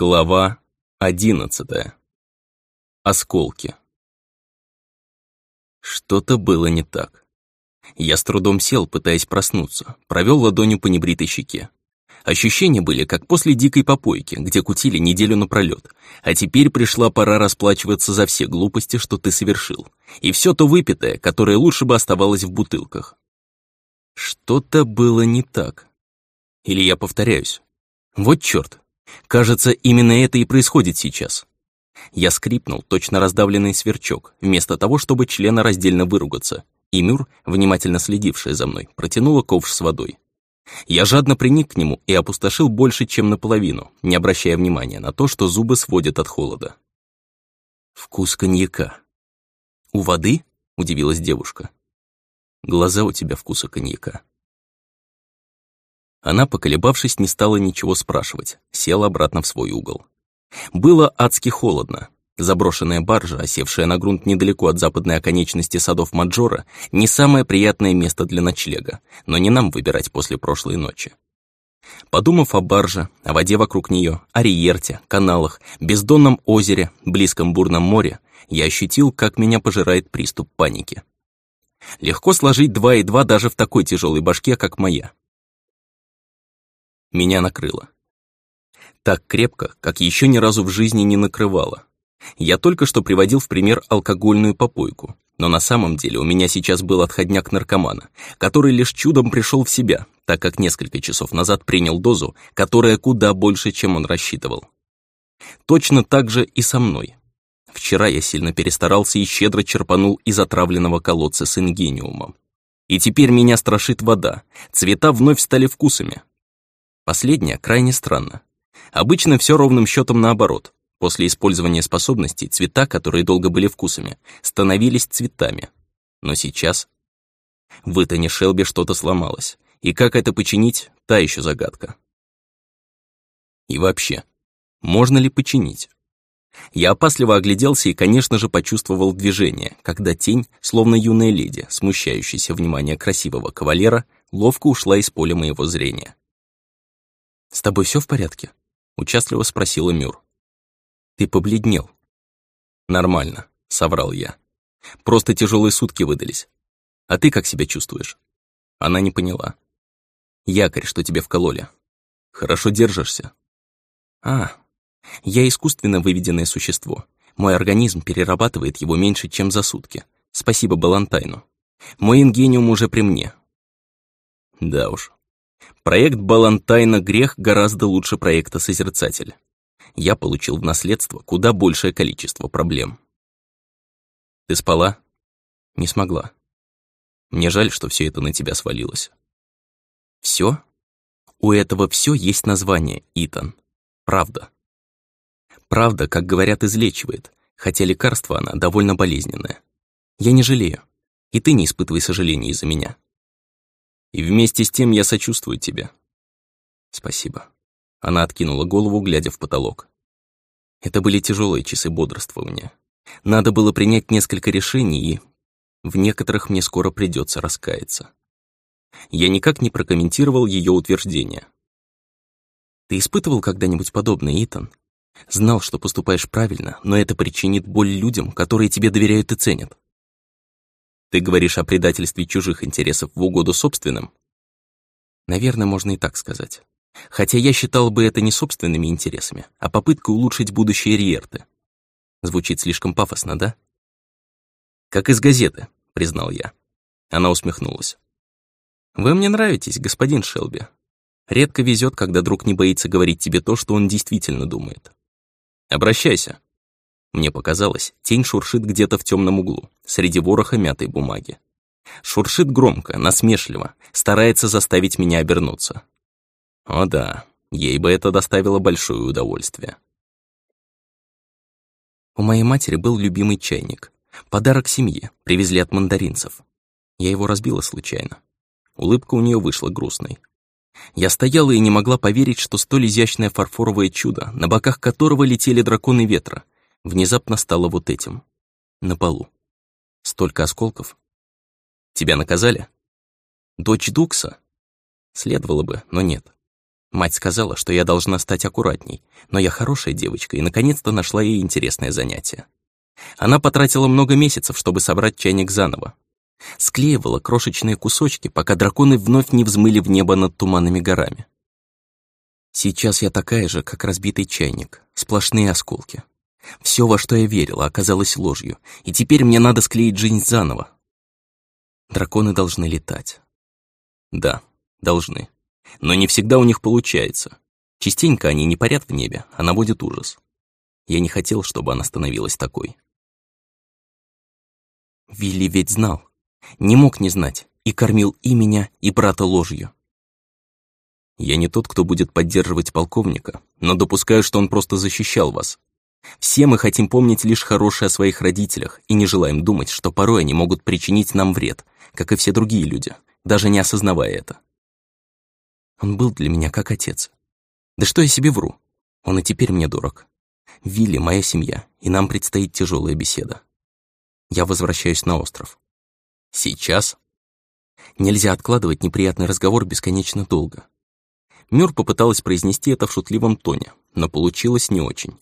Глава одиннадцатая. Осколки. Что-то было не так. Я с трудом сел, пытаясь проснуться, провел ладонью по небритой щеке. Ощущения были, как после дикой попойки, где кутили неделю напролёт, а теперь пришла пора расплачиваться за все глупости, что ты совершил, и все то выпитое, которое лучше бы оставалось в бутылках. Что-то было не так. Или я повторяюсь. Вот чёрт, Кажется, именно это и происходит сейчас. Я скрипнул, точно раздавленный сверчок, вместо того, чтобы члена раздельно выругаться, и Мюр, внимательно следившая за мной, протянула ковш с водой. Я жадно приник к нему и опустошил больше, чем наполовину, не обращая внимания на то, что зубы сводят от холода. Вкус коньяка. «У воды?» — удивилась девушка. «Глаза у тебя вкуса коньяка». Она, поколебавшись, не стала ничего спрашивать, села обратно в свой угол. Было адски холодно. Заброшенная баржа, осевшая на грунт недалеко от западной оконечности садов Маджора, не самое приятное место для ночлега, но не нам выбирать после прошлой ночи. Подумав о барже, о воде вокруг нее, о Риерте, каналах, бездонном озере, близком бурном море, я ощутил, как меня пожирает приступ паники. Легко сложить два и два даже в такой тяжелой башке, как моя. Меня накрыло. Так крепко, как еще ни разу в жизни не накрывало. Я только что приводил в пример алкогольную попойку, но на самом деле у меня сейчас был отходняк наркомана, который лишь чудом пришел в себя, так как несколько часов назад принял дозу, которая куда больше, чем он рассчитывал. Точно так же и со мной. Вчера я сильно перестарался и щедро черпанул из отравленного колодца с ингениумом. И теперь меня страшит вода, цвета вновь стали вкусами, Последнее крайне странно. Обычно все ровным счетом наоборот. После использования способностей цвета, которые долго были вкусами, становились цветами. Но сейчас... В Итане Шелби что-то сломалось. И как это починить, та еще загадка. И вообще, можно ли починить? Я опасливо огляделся и, конечно же, почувствовал движение, когда тень, словно юная леди, смущающаяся внимания красивого кавалера, ловко ушла из поля моего зрения. «С тобой все в порядке?» — участливо спросила Мюр. «Ты побледнел». «Нормально», — соврал я. «Просто тяжелые сутки выдались. А ты как себя чувствуешь?» Она не поняла. «Якорь, что тебе вкололи. Хорошо держишься?» «А, я искусственно выведенное существо. Мой организм перерабатывает его меньше, чем за сутки. Спасибо Балантайну. Мой ингениум уже при мне». «Да уж, Проект Балантайна грех гораздо лучше проекта Созерцатель. Я получил в наследство куда большее количество проблем. Ты спала? Не смогла. Мне жаль, что все это на тебя свалилось. Все? У этого все есть название, Итан. Правда. Правда, как говорят, излечивает, хотя лекарство она довольно болезненное. Я не жалею. И ты не испытывай сожаления из-за меня. И вместе с тем я сочувствую тебе. Спасибо. Она откинула голову, глядя в потолок. Это были тяжелые часы бодрствования. Надо было принять несколько решений, и в некоторых мне скоро придется раскаяться. Я никак не прокомментировал ее утверждение. Ты испытывал когда-нибудь подобное, Итан? Знал, что поступаешь правильно, но это причинит боль людям, которые тебе доверяют и ценят. Ты говоришь о предательстве чужих интересов в угоду собственным? Наверное, можно и так сказать. Хотя я считал бы это не собственными интересами, а попыткой улучшить будущее Риерты. Звучит слишком пафосно, да? Как из газеты, признал я. Она усмехнулась. Вы мне нравитесь, господин Шелби. Редко везет, когда друг не боится говорить тебе то, что он действительно думает. Обращайся. Мне показалось, тень шуршит где-то в темном углу, среди вороха мятой бумаги. Шуршит громко, насмешливо, старается заставить меня обернуться. О да, ей бы это доставило большое удовольствие. У моей матери был любимый чайник. Подарок семье, привезли от мандаринцев. Я его разбила случайно. Улыбка у нее вышла грустной. Я стояла и не могла поверить, что столь изящное фарфоровое чудо, на боках которого летели драконы ветра, внезапно стало вот этим. На полу. Столько осколков. Тебя наказали? Дочь Дукса? Следовало бы, но нет. Мать сказала, что я должна стать аккуратней, но я хорошая девочка и наконец-то нашла ей интересное занятие. Она потратила много месяцев, чтобы собрать чайник заново. Склеивала крошечные кусочки, пока драконы вновь не взмыли в небо над туманными горами. Сейчас я такая же, как разбитый чайник, сплошные осколки. Все, во что я верила, оказалось ложью, и теперь мне надо склеить жизнь заново. Драконы должны летать. Да, должны. Но не всегда у них получается. Частенько они не парят в небе, а наводят ужас. Я не хотел, чтобы она становилась такой. Вилли ведь знал. Не мог не знать. И кормил и меня, и брата ложью. Я не тот, кто будет поддерживать полковника, но допускаю, что он просто защищал вас. Все мы хотим помнить лишь хорошее о своих родителях и не желаем думать, что порой они могут причинить нам вред, как и все другие люди, даже не осознавая это. Он был для меня как отец. Да что я себе вру? Он и теперь мне дорог. Вилли — моя семья, и нам предстоит тяжелая беседа. Я возвращаюсь на остров. Сейчас? Нельзя откладывать неприятный разговор бесконечно долго. Мюр попыталась произнести это в шутливом тоне, но получилось не очень.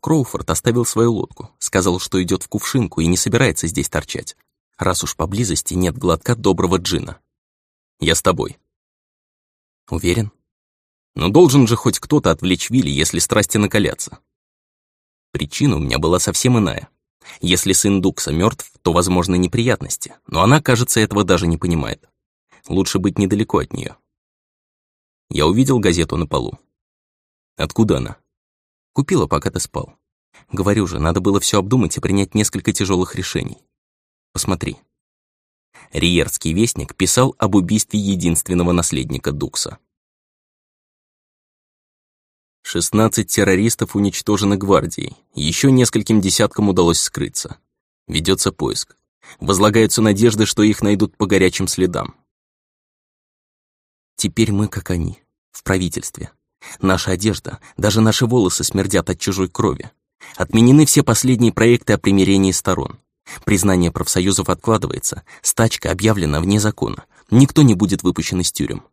Кроуфорд оставил свою лодку, сказал, что идет в кувшинку и не собирается здесь торчать, раз уж поблизости нет глотка доброго джина. Я с тобой. Уверен? Но должен же хоть кто-то отвлечь Вилли, если страсти накалятся. Причина у меня была совсем иная. Если сын Дукса мертв, то возможны неприятности, но она, кажется, этого даже не понимает. Лучше быть недалеко от нее. Я увидел газету на полу. Откуда она? Купила, пока ты спал. Говорю же, надо было все обдумать и принять несколько тяжелых решений. Посмотри. Риерский вестник писал об убийстве единственного наследника Дукса. 16 террористов уничтожены гвардией, еще нескольким десяткам удалось скрыться. Ведется поиск. Возлагаются надежды, что их найдут по горячим следам. Теперь мы как они, в правительстве. Наша одежда, даже наши волосы смердят от чужой крови. Отменены все последние проекты о примирении сторон. Признание профсоюзов откладывается, стачка объявлена вне закона. Никто не будет выпущен из тюрем.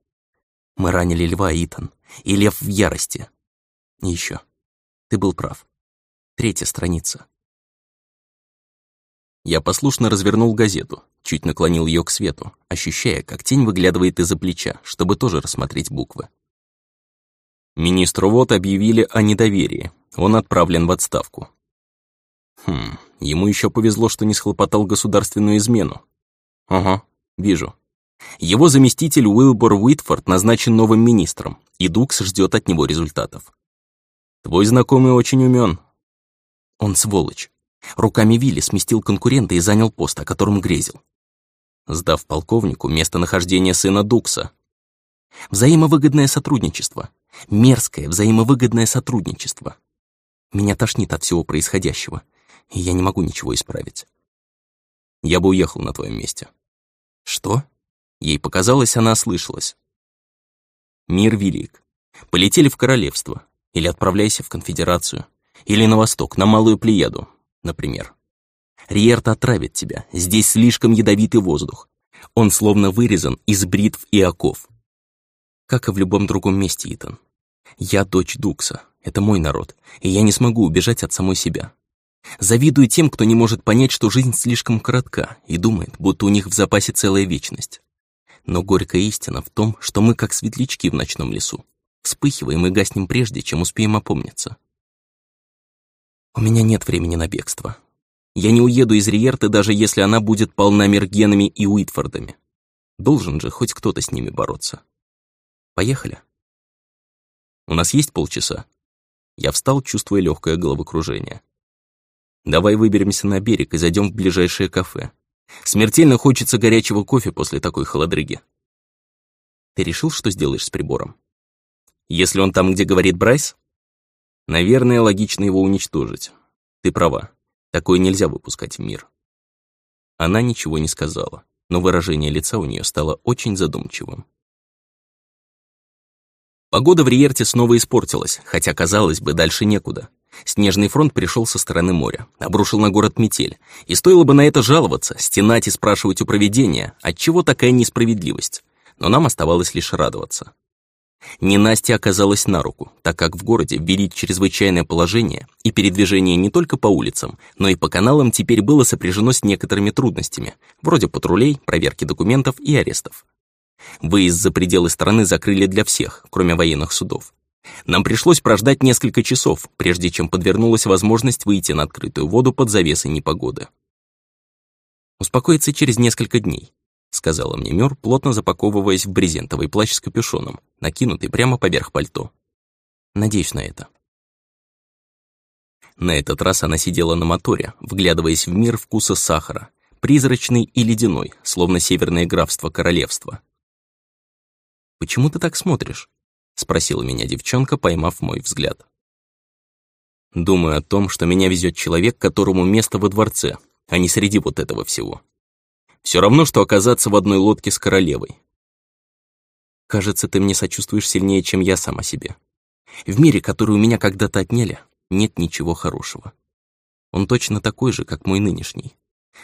Мы ранили льва, Итан, и лев в ярости. И еще. Ты был прав. Третья страница. Я послушно развернул газету, чуть наклонил ее к свету, ощущая, как тень выглядывает из-за плеча, чтобы тоже рассмотреть буквы. Министру вот объявили о недоверии. Он отправлен в отставку. Хм, ему еще повезло, что не схлопотал государственную измену. Ага, вижу. Его заместитель Уилбор Уитфорд назначен новым министром, и Дукс ждет от него результатов. Твой знакомый очень умен. Он сволочь. Руками Вилли сместил конкурента и занял пост, о котором грезил. Сдав полковнику местонахождение сына Дукса. Взаимовыгодное сотрудничество. Мерзкое взаимовыгодное сотрудничество. Меня тошнит от всего происходящего и я не могу ничего исправить. Я бы уехал на твоем месте. Что? Ей показалось, она ослышалась. Мир велик. Полетели в королевство. Или отправляйся в конфедерацию. Или на восток, на Малую Плеяду, например. Риерт отравит тебя. Здесь слишком ядовитый воздух. Он словно вырезан из бритв и оков. Как и в любом другом месте, Итан. Я дочь Дукса. Это мой народ, и я не смогу убежать от самой себя. Завидую тем, кто не может понять, что жизнь слишком коротка, и думает, будто у них в запасе целая вечность. Но горькая истина в том, что мы как светлячки в ночном лесу. Вспыхиваем и гаснем прежде, чем успеем опомниться. У меня нет времени на бегство. Я не уеду из Риерты, даже если она будет полна Мергенами и Уитфордами. Должен же хоть кто-то с ними бороться. Поехали. У нас есть полчаса. Я встал, чувствуя легкое головокружение. Давай выберемся на берег и зайдем в ближайшее кафе. Смертельно хочется горячего кофе после такой холодрыги. Ты решил, что сделаешь с прибором? Если он там, где говорит Брайс? Наверное, логично его уничтожить. Ты права. Такое нельзя выпускать в мир. Она ничего не сказала, но выражение лица у нее стало очень задумчивым. Погода в Риерте снова испортилась, хотя, казалось бы, дальше некуда. Снежный фронт пришел со стороны моря, обрушил на город метель. И стоило бы на это жаловаться, стенать и спрашивать у проведения, отчего такая несправедливость. Но нам оставалось лишь радоваться. Ненастье оказалось на руку, так как в городе ввели чрезвычайное положение, и передвижение не только по улицам, но и по каналам теперь было сопряжено с некоторыми трудностями, вроде патрулей, проверки документов и арестов. Выезд за пределы страны закрыли для всех, кроме военных судов. Нам пришлось прождать несколько часов, прежде чем подвернулась возможность выйти на открытую воду под завесой непогоды. Успокоиться через несколько дней сказала мне Мёр, плотно запаковываясь в брезентовый плащ с капюшоном, накинутый прямо поверх пальто. Надеюсь на это. На этот раз она сидела на моторе, вглядываясь в мир вкуса сахара, призрачный и ледяной, словно северное графство королевства. «Почему ты так смотришь?» — спросила меня девчонка, поймав мой взгляд. «Думаю о том, что меня везет человек, которому место во дворце, а не среди вот этого всего», все равно, что оказаться в одной лодке с королевой. Кажется, ты мне сочувствуешь сильнее, чем я сама себе. В мире, который у меня когда-то отняли, нет ничего хорошего. Он точно такой же, как мой нынешний.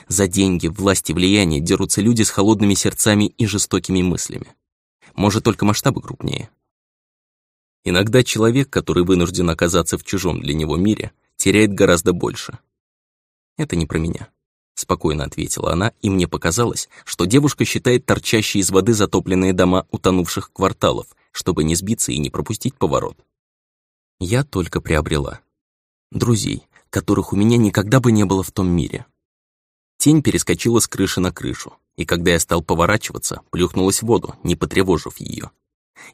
За деньги, власть и влияние дерутся люди с холодными сердцами и жестокими мыслями. Может, только масштабы крупнее. Иногда человек, который вынужден оказаться в чужом для него мире, теряет гораздо больше. Это не про меня. Спокойно ответила она, и мне показалось, что девушка считает торчащие из воды затопленные дома утонувших кварталов, чтобы не сбиться и не пропустить поворот. Я только приобрела. Друзей, которых у меня никогда бы не было в том мире. Тень перескочила с крыши на крышу, и когда я стал поворачиваться, плюхнулась в воду, не потревожив ее.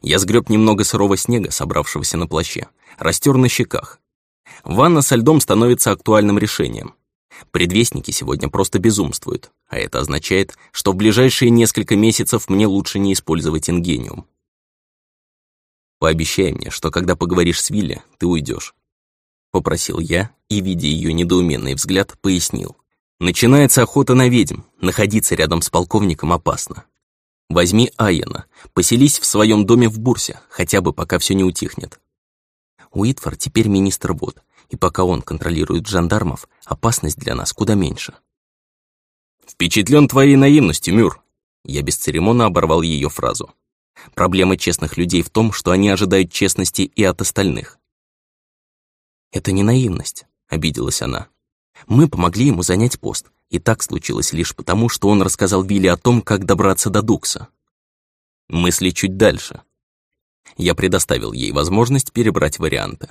Я сгреб немного сырого снега, собравшегося на плаще, растер на щеках. Ванна со льдом становится актуальным решением, Предвестники сегодня просто безумствуют, а это означает, что в ближайшие несколько месяцев мне лучше не использовать ингениум. Пообещай мне, что когда поговоришь с Вилли, ты уйдешь. Попросил я и, видя ее недоуменный взгляд, пояснил. Начинается охота на ведьм, находиться рядом с полковником опасно. Возьми Айена, поселись в своем доме в Бурсе, хотя бы пока все не утихнет. Уитфор теперь министр вод, и пока он контролирует жандармов, опасность для нас куда меньше. «Впечатлен твоей наивностью, Мюр!» Я бесцеремонно оборвал ее фразу. Проблема честных людей в том, что они ожидают честности и от остальных. «Это не наивность», — обиделась она. «Мы помогли ему занять пост, и так случилось лишь потому, что он рассказал Вилли о том, как добраться до Дукса. Мысли чуть дальше. Я предоставил ей возможность перебрать варианты.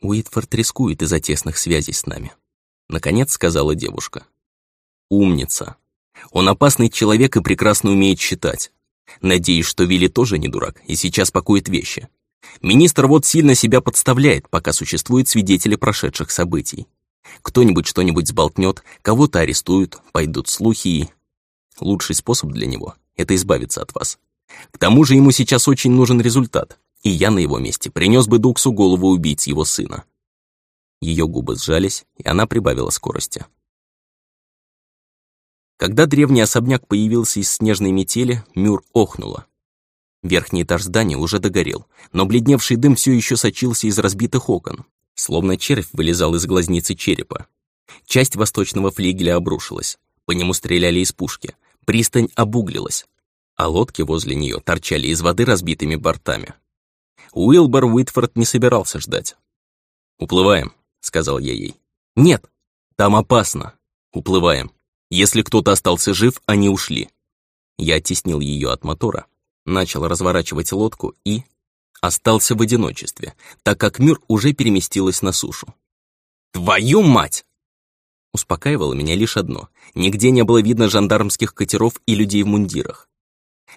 Уитфорд рискует из-за тесных связей с нами. Наконец сказала девушка. Умница. Он опасный человек и прекрасно умеет считать. Надеюсь, что Вилли тоже не дурак и сейчас пакует вещи. Министр вот сильно себя подставляет, пока существуют свидетели прошедших событий. Кто-нибудь что-нибудь сболтнет, кого-то арестуют, пойдут слухи и... Лучший способ для него — это избавиться от вас. К тому же ему сейчас очень нужен результат и я на его месте принес бы Дуксу голову убийц его сына. Ее губы сжались, и она прибавила скорости. Когда древний особняк появился из снежной метели, Мюр охнула. Верхний этаж здания уже догорел, но бледневший дым все еще сочился из разбитых окон, словно червь вылезал из глазницы черепа. Часть восточного флигеля обрушилась, по нему стреляли из пушки, пристань обуглилась, а лодки возле нее торчали из воды разбитыми бортами. Уилбор Уитфорд не собирался ждать. «Уплываем», — сказал я ей. «Нет, там опасно. Уплываем. Если кто-то остался жив, они ушли». Я оттеснил ее от мотора, начал разворачивать лодку и... Остался в одиночестве, так как Мюр уже переместилась на сушу. «Твою мать!» Успокаивало меня лишь одно. Нигде не было видно жандармских катеров и людей в мундирах.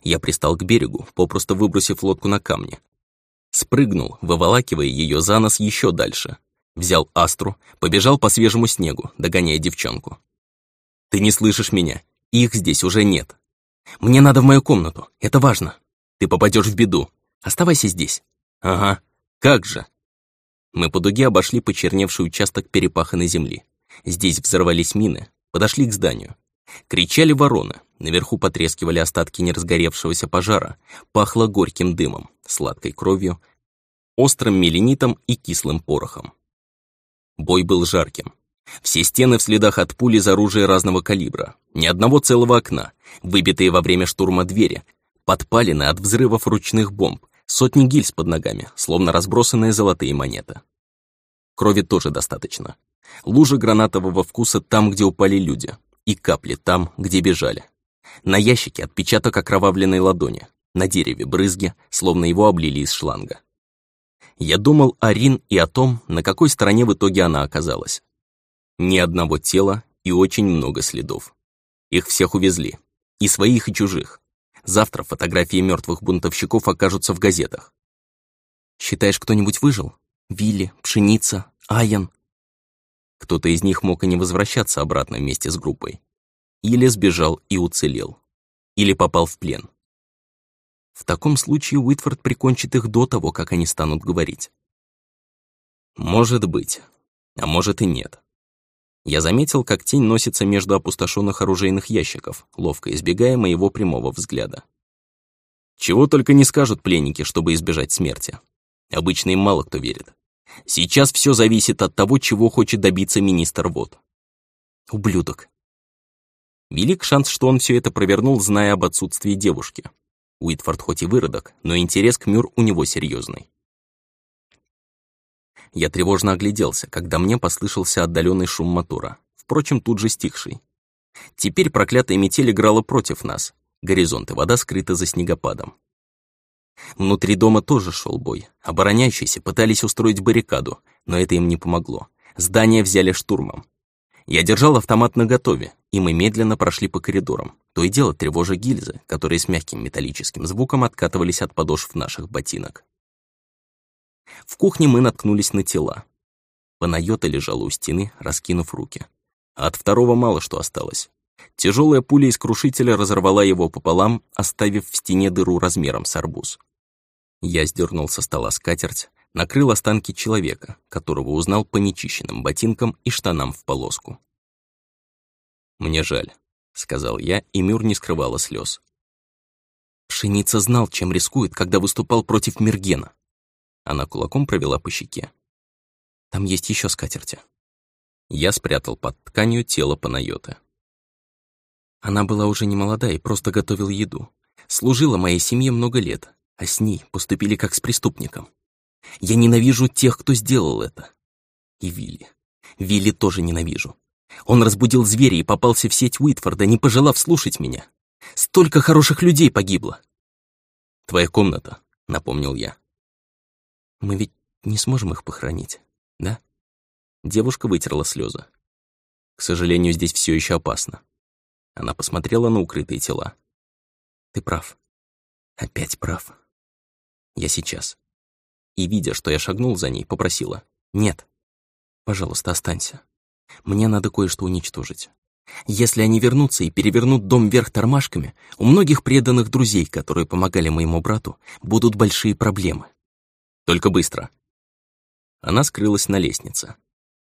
Я пристал к берегу, попросту выбросив лодку на камни, Спрыгнул, выволакивая ее за нос еще дальше. Взял астру, побежал по свежему снегу, догоняя девчонку. «Ты не слышишь меня? Их здесь уже нет. Мне надо в мою комнату, это важно. Ты попадешь в беду. Оставайся здесь». «Ага, как же?» Мы по дуге обошли почерневший участок перепаханной земли. Здесь взорвались мины, подошли к зданию. Кричали вороны, наверху потрескивали остатки неразгоревшегося пожара, пахло горьким дымом, сладкой кровью, острым меленитом и кислым порохом. Бой был жарким. Все стены в следах от пули из оружия разного калибра, ни одного целого окна, выбитые во время штурма двери, Подпалины от взрывов ручных бомб, сотни гильз под ногами, словно разбросанные золотые монеты. Крови тоже достаточно. Лужа гранатового вкуса там, где упали люди, и капли там, где бежали. На ящике отпечаток окровавленной ладони, на дереве брызги, словно его облили из шланга. Я думал о Рин и о том, на какой стороне в итоге она оказалась. Ни одного тела и очень много следов. Их всех увезли. И своих, и чужих. Завтра фотографии мертвых бунтовщиков окажутся в газетах. Считаешь, кто-нибудь выжил? Вилли, Пшеница, Аян? Кто-то из них мог и не возвращаться обратно вместе с группой. Или сбежал и уцелел. Или попал в плен. В таком случае Уитфорд прикончит их до того, как они станут говорить. Может быть. А может и нет. Я заметил, как тень носится между опустошенных оружейных ящиков, ловко избегая моего прямого взгляда. Чего только не скажут пленники, чтобы избежать смерти. Обычно им мало кто верит. Сейчас все зависит от того, чего хочет добиться министр Вод. Ублюдок. Велик шанс, что он все это провернул, зная об отсутствии девушки. Уитфорд хоть и выродок, но интерес к Мюр у него серьезный. Я тревожно огляделся, когда мне послышался отдаленный шум мотора, впрочем, тут же стихший. Теперь проклятая метель играла против нас. Горизонт и вода скрыты за снегопадом. Внутри дома тоже шел бой. Обороняющиеся пытались устроить баррикаду, но это им не помогло. Здание взяли штурмом. Я держал автомат наготове, и мы медленно прошли по коридорам, то и дело тревожа гильзы, которые с мягким металлическим звуком откатывались от подошв наших ботинок. В кухне мы наткнулись на тела. Панайота лежала у стены, раскинув руки. А от второго мало что осталось. Тяжелая пуля из крушителя разорвала его пополам, оставив в стене дыру размером с арбуз. Я сдернул со стола скатерть, накрыл останки человека, которого узнал по нечищенным ботинкам и штанам в полоску. «Мне жаль», — сказал я, и Мюр не скрывала слез. Пшеница знал, чем рискует, когда выступал против Мергена. Она кулаком провела по щеке. «Там есть еще скатерти». Я спрятал под тканью тело Панайоты. Она была уже не молода и просто готовила еду. Служила моей семье много лет, а с ней поступили как с преступником. Я ненавижу тех, кто сделал это. И Вилли. Вилли тоже ненавижу. Он разбудил зверя и попался в сеть Уитфорда, не пожелав слушать меня. Столько хороших людей погибло. «Твоя комната», — напомнил я. «Мы ведь не сможем их похоронить, да?» Девушка вытерла слезы. «К сожалению, здесь все еще опасно. Она посмотрела на укрытые тела. «Ты прав. Опять прав. Я сейчас». И, видя, что я шагнул за ней, попросила. «Нет. Пожалуйста, останься. Мне надо кое-что уничтожить. Если они вернутся и перевернут дом вверх тормашками, у многих преданных друзей, которые помогали моему брату, будут большие проблемы. Только быстро». Она скрылась на лестнице,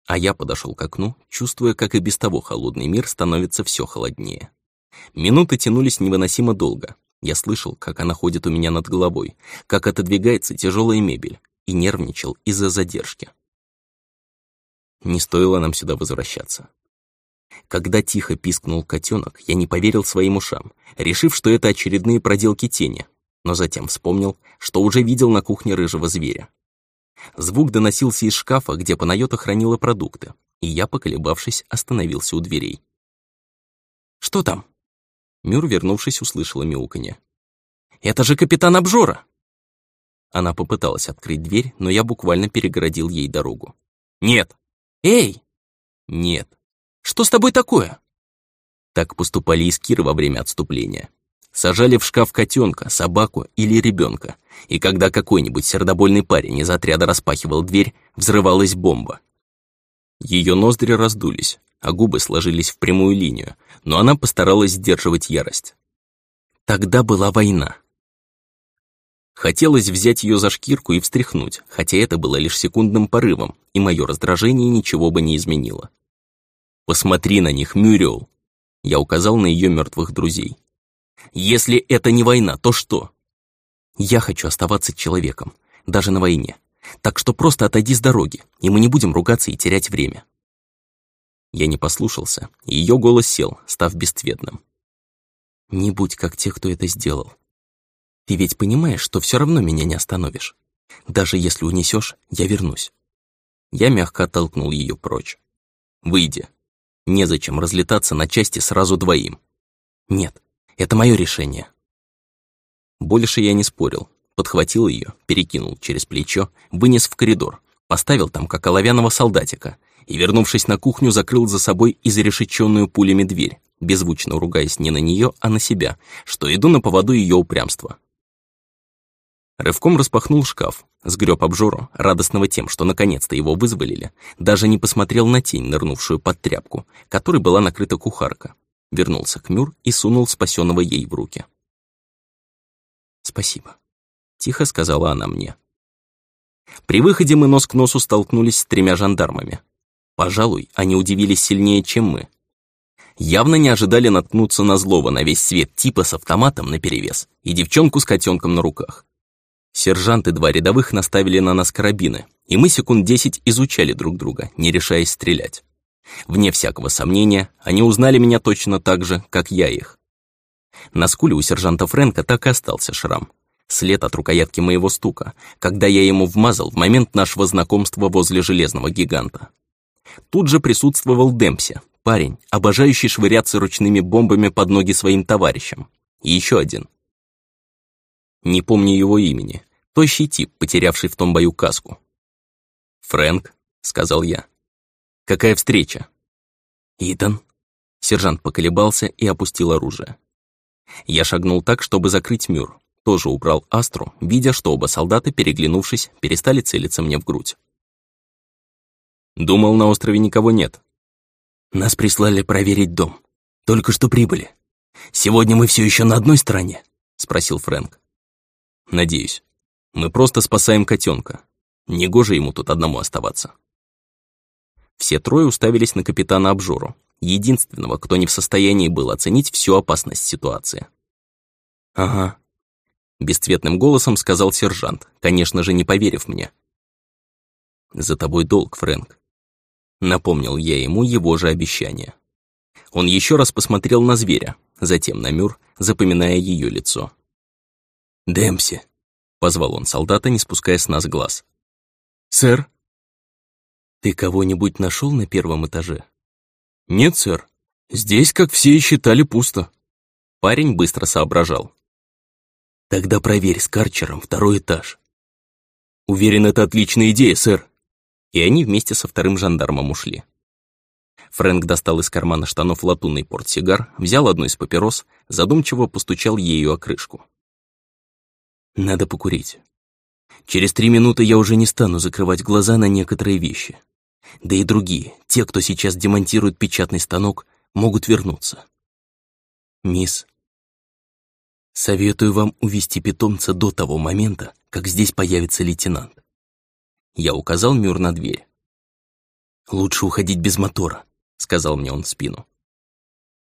а я подошел к окну, чувствуя, как и без того холодный мир становится все холоднее. Минуты тянулись невыносимо долго. Я слышал, как она ходит у меня над головой, как отодвигается тяжелая мебель, и нервничал из-за задержки. Не стоило нам сюда возвращаться. Когда тихо пискнул котенок, я не поверил своим ушам, решив, что это очередные проделки тени, но затем вспомнил, что уже видел на кухне рыжего зверя. Звук доносился из шкафа, где Панайота хранила продукты, и я, поколебавшись, остановился у дверей. «Что там?» Мюр, вернувшись, услышала мяуканье. «Это же капитан Обжора!» Она попыталась открыть дверь, но я буквально перегородил ей дорогу. «Нет!» «Эй!» «Нет!» «Что с тобой такое?» Так поступали искиры во время отступления. Сажали в шкаф котенка, собаку или ребенка, и когда какой-нибудь сердобольный парень из отряда распахивал дверь, взрывалась бомба. Ее ноздри раздулись, а губы сложились в прямую линию, но она постаралась сдерживать ярость. Тогда была война. Хотелось взять ее за шкирку и встряхнуть, хотя это было лишь секундным порывом, и мое раздражение ничего бы не изменило. «Посмотри на них, Мюрриел!» Я указал на ее мертвых друзей. Если это не война, то что? Я хочу оставаться человеком, даже на войне. Так что просто отойди с дороги, и мы не будем ругаться и терять время. Я не послушался, и ее голос сел, став бесцветным. Не будь как те, кто это сделал. Ты ведь понимаешь, что все равно меня не остановишь. Даже если унесешь, я вернусь. Я мягко оттолкнул ее прочь. Выйди. Незачем разлетаться на части сразу двоим. Нет, это мое решение. Больше я не спорил. Подхватил ее, перекинул через плечо, вынес в коридор, поставил там как оловянного солдатика и, вернувшись на кухню, закрыл за собой изрешеченную пулями дверь, беззвучно ругаясь не на нее, а на себя, что иду на поводу ее упрямства. Рывком распахнул шкаф, сгреб обжору, радостного тем, что наконец-то его вызволили, даже не посмотрел на тень, нырнувшую под тряпку, которой была накрыта кухарка. Вернулся к Мюр и сунул спасенного ей в руки. «Спасибо», — тихо сказала она мне. При выходе мы нос к носу столкнулись с тремя жандармами. Пожалуй, они удивились сильнее, чем мы. Явно не ожидали наткнуться на злого на весь свет типа с автоматом наперевес и девчонку с котенком на руках. Сержанты два рядовых наставили на нас карабины, и мы секунд десять изучали друг друга, не решаясь стрелять. Вне всякого сомнения, они узнали меня точно так же, как я их. На скуле у сержанта Фрэнка так и остался шрам. След от рукоятки моего стука, когда я ему вмазал в момент нашего знакомства возле железного гиганта. Тут же присутствовал Демпси, парень, обожающий швыряться ручными бомбами под ноги своим товарищам. И еще один, не помню его имени. Тощий тип, потерявший в том бою каску. «Фрэнк», — сказал я. «Какая встреча?» «Итан». Сержант поколебался и опустил оружие. Я шагнул так, чтобы закрыть мюр. Тоже убрал астру, видя, что оба солдата, переглянувшись, перестали целиться мне в грудь. Думал, на острове никого нет. Нас прислали проверить дом. Только что прибыли. Сегодня мы все еще на одной стороне? Спросил Фрэнк. Надеюсь. Мы просто спасаем котенка. Негоже ему тут одному оставаться. Все трое уставились на капитана Обжору, единственного, кто не в состоянии был оценить всю опасность ситуации. «Ага», — бесцветным голосом сказал сержант, конечно же, не поверив мне. «За тобой долг, Фрэнк», — напомнил я ему его же обещание. Он еще раз посмотрел на зверя, затем на Мюр, запоминая ее лицо. «Демпси», — позвал он солдата, не спуская с нас глаз. «Сэр?» «Ты кого-нибудь нашел на первом этаже?» «Нет, сэр. Здесь, как все и считали, пусто». Парень быстро соображал. «Тогда проверь с Карчером второй этаж». «Уверен, это отличная идея, сэр». И они вместе со вторым жандармом ушли. Фрэнк достал из кармана штанов латунный портсигар, взял одну из папирос, задумчиво постучал ею о крышку. Надо покурить. Через три минуты я уже не стану закрывать глаза на некоторые вещи. Да и другие, те, кто сейчас демонтирует печатный станок, могут вернуться. Мисс, советую вам увести питомца до того момента, как здесь появится лейтенант. Я указал Мюр на дверь. «Лучше уходить без мотора», — сказал мне он в спину.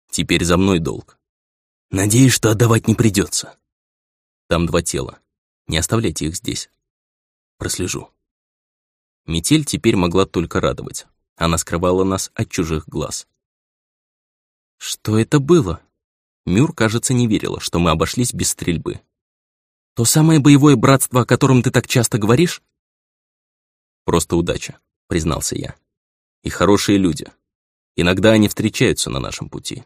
«Теперь за мной долг. Надеюсь, что отдавать не придется. Там два тела. Не оставляйте их здесь. Прослежу. Метель теперь могла только радовать. Она скрывала нас от чужих глаз. Что это было? Мюр, кажется, не верила, что мы обошлись без стрельбы. То самое боевое братство, о котором ты так часто говоришь? Просто удача, признался я. И хорошие люди. Иногда они встречаются на нашем пути.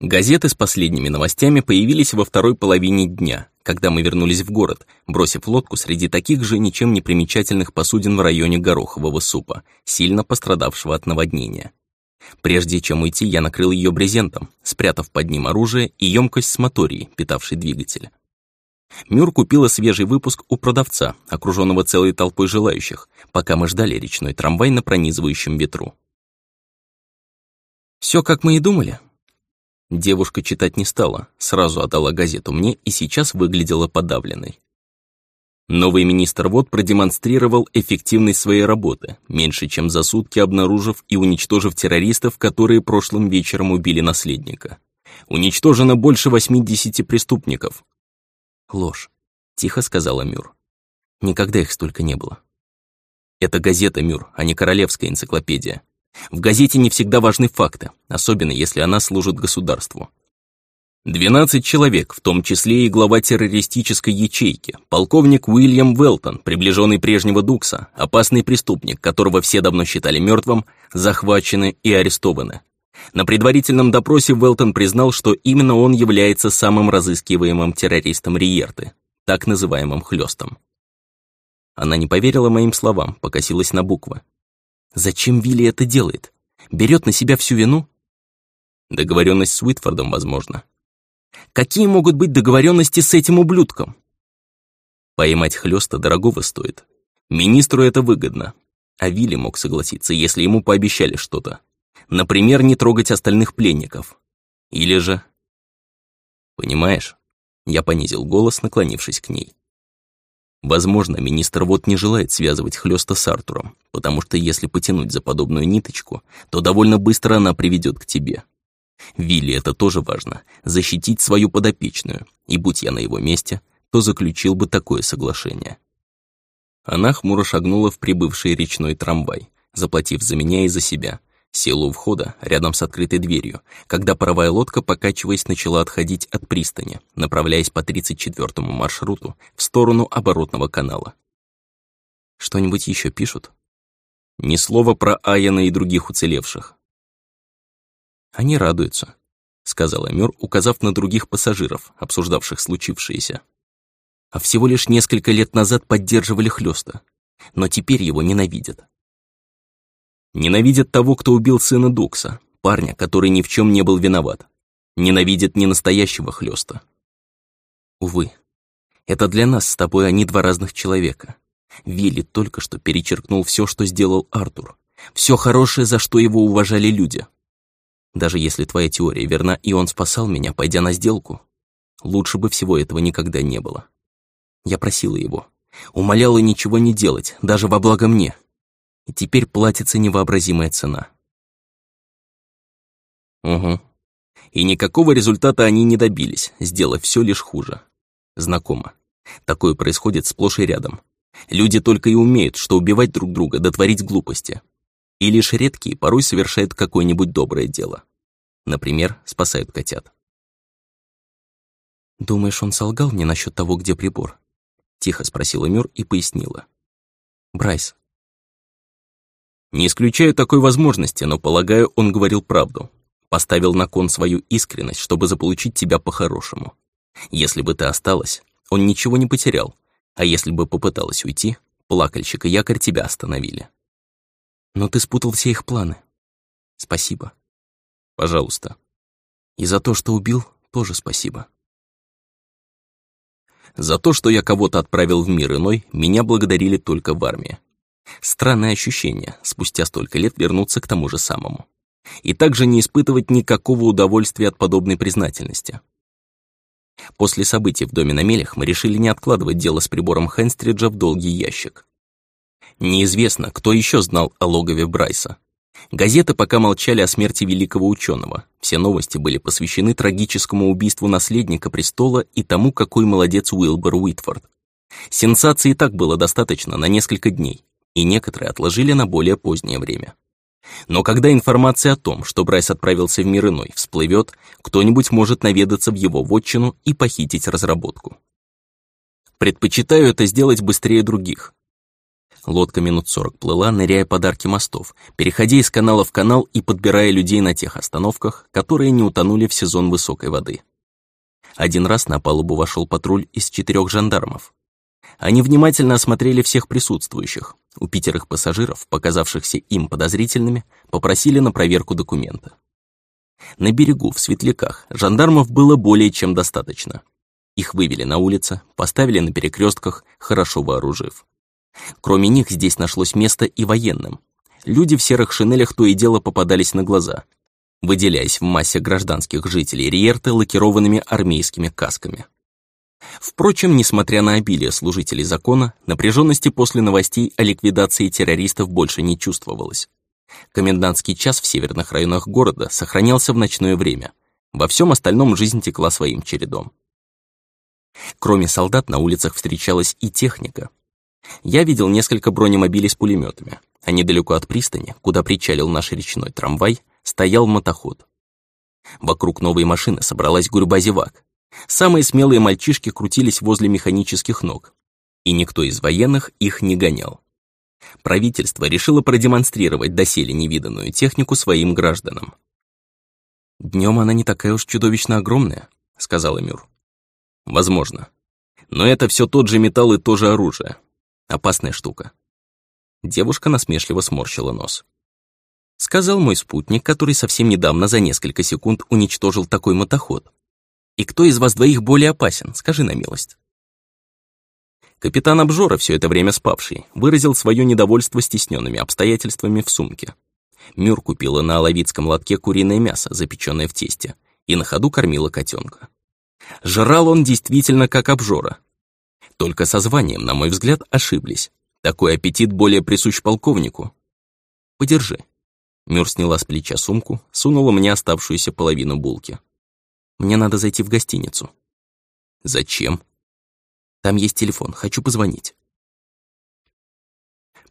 Газеты с последними новостями появились во второй половине дня, когда мы вернулись в город, бросив лодку среди таких же ничем не примечательных посудин в районе Горохового супа, сильно пострадавшего от наводнения. Прежде чем уйти, я накрыл ее брезентом, спрятав под ним оружие и емкость с моторией, питавшей двигатель. Мюр купила свежий выпуск у продавца, окруженного целой толпой желающих, пока мы ждали речной трамвай на пронизывающем ветру. Все как мы и думали», Девушка читать не стала, сразу отдала газету мне и сейчас выглядела подавленной. Новый министр ВОД продемонстрировал эффективность своей работы, меньше чем за сутки обнаружив и уничтожив террористов, которые прошлым вечером убили наследника. Уничтожено больше 80 преступников. Ложь, тихо сказала Мюр. Никогда их столько не было. Это газета Мюр, а не королевская энциклопедия. В газете не всегда важны факты, особенно если она служит государству. 12 человек, в том числе и глава террористической ячейки, полковник Уильям Велтон, приближенный прежнего Дукса, опасный преступник, которого все давно считали мертвым, захвачены и арестованы. На предварительном допросе Велтон признал, что именно он является самым разыскиваемым террористом Риерты, так называемым хлёстом. Она не поверила моим словам, покосилась на буквы. Зачем Вилли это делает? Берет на себя всю вину? Договоренность с Уитфордом, возможно. Какие могут быть договоренности с этим ублюдком? Поймать хлёста дорогого стоит. Министру это выгодно. А Вилли мог согласиться, если ему пообещали что-то. Например, не трогать остальных пленников. Или же... Понимаешь? Я понизил голос, наклонившись к ней. Возможно, министр вот не желает связывать хлёста с Артуром, потому что если потянуть за подобную ниточку, то довольно быстро она приведет к тебе. Вилли это тоже важно — защитить свою подопечную, и будь я на его месте, то заключил бы такое соглашение. Она хмуро шагнула в прибывший речной трамвай, заплатив за меня и за себя, села у входа, рядом с открытой дверью, когда паровая лодка, покачиваясь, начала отходить от пристани, направляясь по 34-му маршруту в сторону оборотного канала. Что-нибудь еще пишут? Ни слова про Аяна и других уцелевших. Они радуются, сказала Мюр, указав на других пассажиров, обсуждавших случившееся. А всего лишь несколько лет назад поддерживали Хлёста, но теперь его ненавидят. Ненавидят того, кто убил сына Дукса, парня, который ни в чем не был виноват. Ненавидят не настоящего Хлёста. Увы, это для нас с тобой они два разных человека. Вилли только что перечеркнул все, что сделал Артур. Все хорошее, за что его уважали люди. Даже если твоя теория верна, и он спасал меня, пойдя на сделку, лучше бы всего этого никогда не было. Я просила его, умоляла ничего не делать, даже во благо мне. И теперь платится невообразимая цена. Угу. И никакого результата они не добились, сделав все лишь хуже. Знакомо. Такое происходит сплошь и рядом. Люди только и умеют, что убивать друг друга, дотворить глупости и лишь редкие порой совершают какое-нибудь доброе дело. Например, спасают котят. «Думаешь, он солгал мне насчет того, где прибор?» Тихо спросила Мюр и пояснила. «Брайс». «Не исключаю такой возможности, но, полагаю, он говорил правду. Поставил на кон свою искренность, чтобы заполучить тебя по-хорошему. Если бы ты осталась, он ничего не потерял, а если бы попыталась уйти, плакальщик и якорь тебя остановили. Но ты спутал все их планы. Спасибо. Пожалуйста. И за то, что убил, тоже спасибо. За то, что я кого-то отправил в мир иной, меня благодарили только в армии. Странное ощущение, спустя столько лет вернуться к тому же самому. И также не испытывать никакого удовольствия от подобной признательности. После событий в доме на мелях мы решили не откладывать дело с прибором Хенстриджа в долгий ящик. Неизвестно, кто еще знал о логове Брайса. Газеты пока молчали о смерти великого ученого. Все новости были посвящены трагическому убийству наследника престола и тому, какой молодец Уилбер Уитфорд. Сенсации и так было достаточно на несколько дней, и некоторые отложили на более позднее время. Но когда информация о том, что Брайс отправился в мир иной, всплывет, кто-нибудь может наведаться в его вотчину и похитить разработку. Предпочитаю это сделать быстрее других, Лодка минут сорок плыла, ныряя под арки мостов, переходя из канала в канал и подбирая людей на тех остановках, которые не утонули в сезон высокой воды. Один раз на палубу вошел патруль из четырех жандармов. Они внимательно осмотрели всех присутствующих. У пятерых пассажиров, показавшихся им подозрительными, попросили на проверку документа. На берегу, в светляках, жандармов было более чем достаточно. Их вывели на улице, поставили на перекрестках, хорошо вооружив. Кроме них здесь нашлось место и военным. Люди в серых шинелях то и дело попадались на глаза, выделяясь в массе гражданских жителей Риерты лакированными армейскими касками. Впрочем, несмотря на обилие служителей закона, напряженности после новостей о ликвидации террористов больше не чувствовалось. Комендантский час в северных районах города сохранялся в ночное время. Во всем остальном жизнь текла своим чередом. Кроме солдат на улицах встречалась и техника, я видел несколько бронемобилей с пулеметами, а недалеко от пристани, куда причалил наш речной трамвай, стоял мотоход. Вокруг новой машины собралась гурьба зевак. Самые смелые мальчишки крутились возле механических ног. И никто из военных их не гонял. Правительство решило продемонстрировать доселе невиданную технику своим гражданам. Днем она не такая уж чудовищно огромная», — сказала Мюр. «Возможно. Но это все тот же металл и то же оружие. Опасная штука». Девушка насмешливо сморщила нос. Сказал мой спутник, который совсем недавно за несколько секунд уничтожил такой мотоход. «И кто из вас двоих более опасен, скажи на милость?» Капитан Обжора, все это время спавший, выразил свое недовольство стесненными обстоятельствами в сумке. Мюр купила на оловицком лотке куриное мясо, запеченное в тесте, и на ходу кормила котенка. Жрал он действительно как обжора. Только со званием, на мой взгляд, ошиблись. Такой аппетит более присущ полковнику. Подержи. Мюр сняла с плеча сумку, сунула мне оставшуюся половину булки. Мне надо зайти в гостиницу. Зачем? Там есть телефон, хочу позвонить.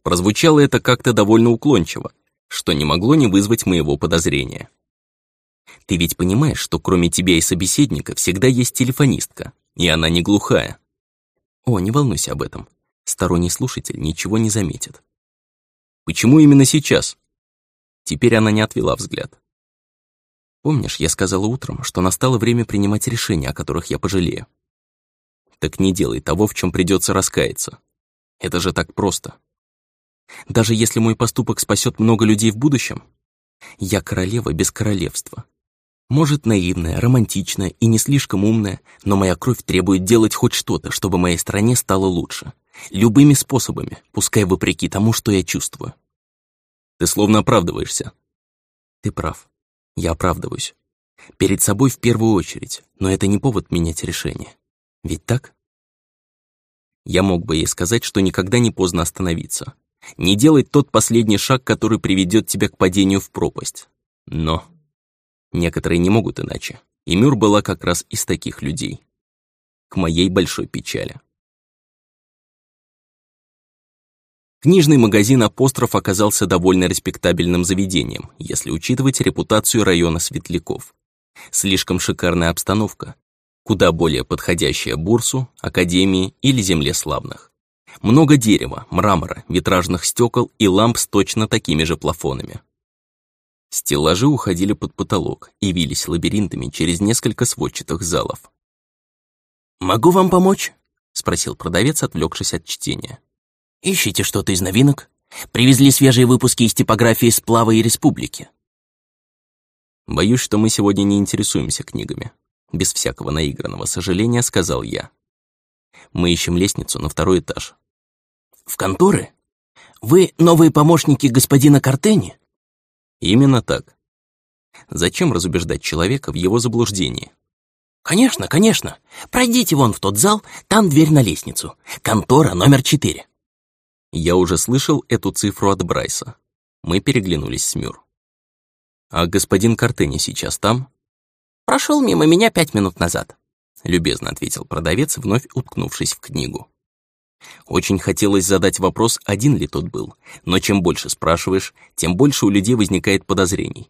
Прозвучало это как-то довольно уклончиво, что не могло не вызвать моего подозрения. Ты ведь понимаешь, что кроме тебя и собеседника всегда есть телефонистка, и она не глухая. О, не волнуйся об этом. Сторонний слушатель ничего не заметит. Почему именно сейчас? Теперь она не отвела взгляд. Помнишь, я сказала утром, что настало время принимать решения, о которых я пожалею? Так не делай того, в чем придется раскаяться. Это же так просто. Даже если мой поступок спасет много людей в будущем, я королева без королевства. Может, наивная, романтичная и не слишком умная, но моя кровь требует делать хоть что-то, чтобы моей стране стало лучше. Любыми способами, пускай вопреки тому, что я чувствую. Ты словно оправдываешься. Ты прав. Я оправдываюсь. Перед собой в первую очередь, но это не повод менять решение. Ведь так? Я мог бы ей сказать, что никогда не поздно остановиться, не делать тот последний шаг, который приведет тебя к падению в пропасть. Но некоторые не могут иначе, и Мюр была как раз из таких людей. К моей большой печали. Книжный магазин «Апостроф» оказался довольно респектабельным заведением, если учитывать репутацию района Светляков. Слишком шикарная обстановка, куда более подходящая бурсу, академии или земле славных. Много дерева, мрамора, витражных стекол и ламп с точно такими же плафонами. Стеллажи уходили под потолок и вились лабиринтами через несколько сводчатых залов. «Могу вам помочь?» — спросил продавец, отвлекшись от чтения. «Ищите что-то из новинок? Привезли свежие выпуски из типографии «Сплава» и «Республики». «Боюсь, что мы сегодня не интересуемся книгами», — без всякого наигранного сожаления сказал я. «Мы ищем лестницу на второй этаж. В конторы? Вы новые помощники господина Картени? Именно так. Зачем разубеждать человека в его заблуждении? Конечно, конечно. Пройдите вон в тот зал, там дверь на лестницу. Контора номер четыре. Я уже слышал эту цифру от Брайса. Мы переглянулись с Мюр. А господин Картени сейчас там? Прошел мимо меня пять минут назад. Любезно ответил продавец, вновь уткнувшись в книгу. Очень хотелось задать вопрос, один ли тот был, но чем больше спрашиваешь, тем больше у людей возникает подозрений.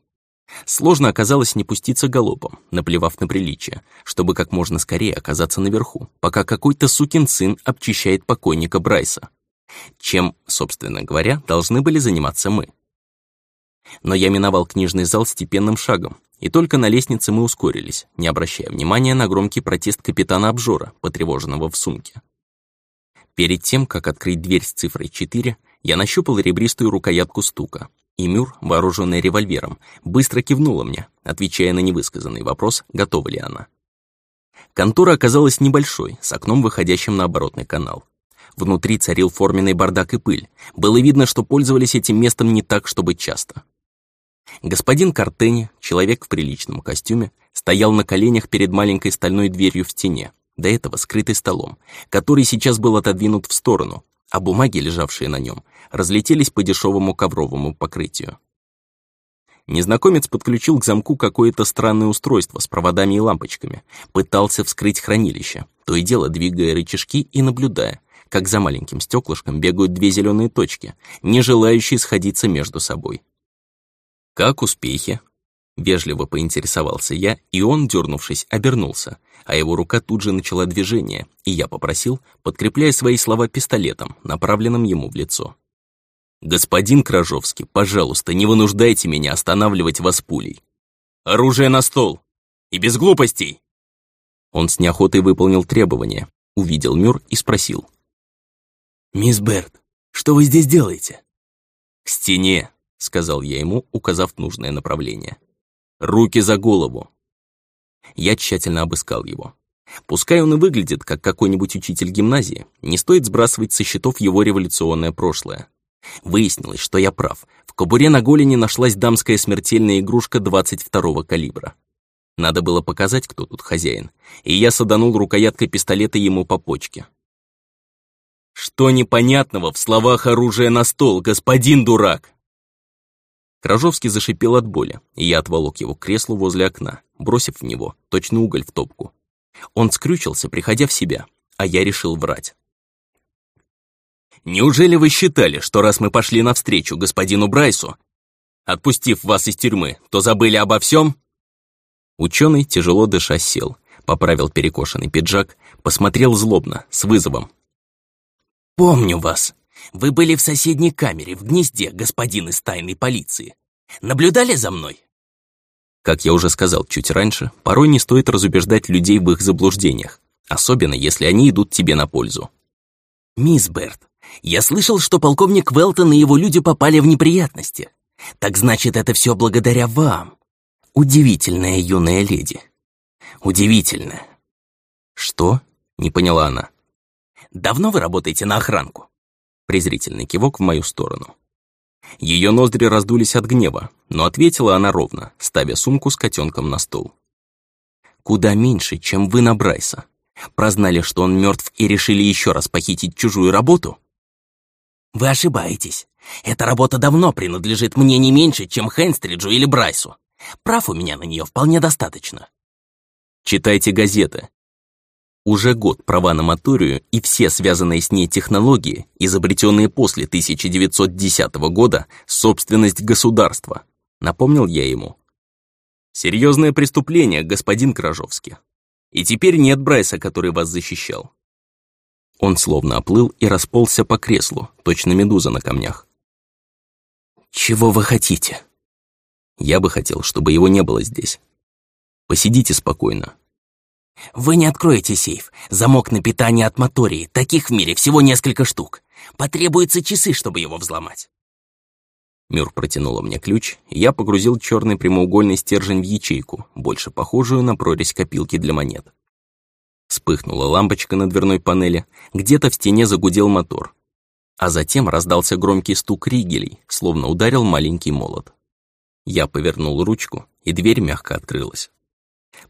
Сложно оказалось не пуститься галопом, наплевав на приличие, чтобы как можно скорее оказаться наверху, пока какой-то сукин сын обчищает покойника Брайса. Чем, собственно говоря, должны были заниматься мы. Но я миновал книжный зал степенным шагом, и только на лестнице мы ускорились, не обращая внимания на громкий протест капитана Обжора, потревоженного в сумке. Перед тем, как открыть дверь с цифрой 4, я нащупал ребристую рукоятку стука, и Мюр, вооруженный револьвером, быстро кивнула мне, отвечая на невысказанный вопрос, готова ли она. Контора оказалась небольшой, с окном, выходящим на оборотный канал. Внутри царил форменный бардак и пыль. Было видно, что пользовались этим местом не так, чтобы часто. Господин Картени, человек в приличном костюме, стоял на коленях перед маленькой стальной дверью в стене, до этого скрытый столом, который сейчас был отодвинут в сторону, а бумаги, лежавшие на нем, разлетелись по дешевому ковровому покрытию. Незнакомец подключил к замку какое-то странное устройство с проводами и лампочками, пытался вскрыть хранилище, то и дело двигая рычажки и наблюдая, как за маленьким стеклышком бегают две зеленые точки, не желающие сходиться между собой. «Как успехи?» Вежливо поинтересовался я, и он, дернувшись, обернулся, а его рука тут же начала движение, и я попросил, подкрепляя свои слова пистолетом, направленным ему в лицо. «Господин Кражовский, пожалуйста, не вынуждайте меня останавливать вас пулей. Оружие на стол! И без глупостей!» Он с неохотой выполнил требования, увидел Мюр и спросил. «Мисс Берт, что вы здесь делаете?» «К стене», — сказал я ему, указав нужное направление. «Руки за голову». Я тщательно обыскал его. Пускай он и выглядит, как какой-нибудь учитель гимназии, не стоит сбрасывать со счетов его революционное прошлое. Выяснилось, что я прав. В кобуре на голени нашлась дамская смертельная игрушка 22-го калибра. Надо было показать, кто тут хозяин, и я саданул рукояткой пистолета ему по почке. «Что непонятного в словах оружия на стол, господин дурак?» Кражовский зашипел от боли, и я отволок его к креслу возле окна, бросив в него точно уголь в топку. Он скрючился, приходя в себя, а я решил врать. «Неужели вы считали, что раз мы пошли навстречу господину Брайсу, отпустив вас из тюрьмы, то забыли обо всем?» Ученый, тяжело дыша, сел, поправил перекошенный пиджак, посмотрел злобно, с вызовом. «Помню вас. Вы были в соседней камере, в гнезде, господин из тайной полиции. Наблюдали за мной?» Как я уже сказал чуть раньше, порой не стоит разубеждать людей в их заблуждениях, особенно если они идут тебе на пользу. «Мисс Берт, я слышал, что полковник Велтон и его люди попали в неприятности. Так значит, это все благодаря вам. Удивительная юная леди. Удивительная». «Что?» — не поняла она. «Давно вы работаете на охранку?» Презрительный кивок в мою сторону. Ее ноздри раздулись от гнева, но ответила она ровно, ставя сумку с котенком на стол. «Куда меньше, чем вы на Брайса. Прознали, что он мертв и решили еще раз похитить чужую работу?» «Вы ошибаетесь. Эта работа давно принадлежит мне не меньше, чем Хенстриджу или Брайсу. Прав у меня на нее вполне достаточно». «Читайте газеты. Уже год права на моторию и все связанные с ней технологии, изобретенные после 1910 года, собственность государства, напомнил я ему. Серьезное преступление, господин Кражовский. И теперь нет Брайса, который вас защищал. Он словно оплыл и расползся по креслу, точно медуза на камнях. «Чего вы хотите?» Я бы хотел, чтобы его не было здесь. Посидите спокойно, вы не откроете сейф. Замок на питание от мотории. Таких в мире всего несколько штук. Потребуются часы, чтобы его взломать. Мюр протянула мне ключ, и я погрузил черный прямоугольный стержень в ячейку, больше похожую на прорезь копилки для монет. Вспыхнула лампочка на дверной панели, где-то в стене загудел мотор. А затем раздался громкий стук ригелей, словно ударил маленький молот. Я повернул ручку, и дверь мягко открылась.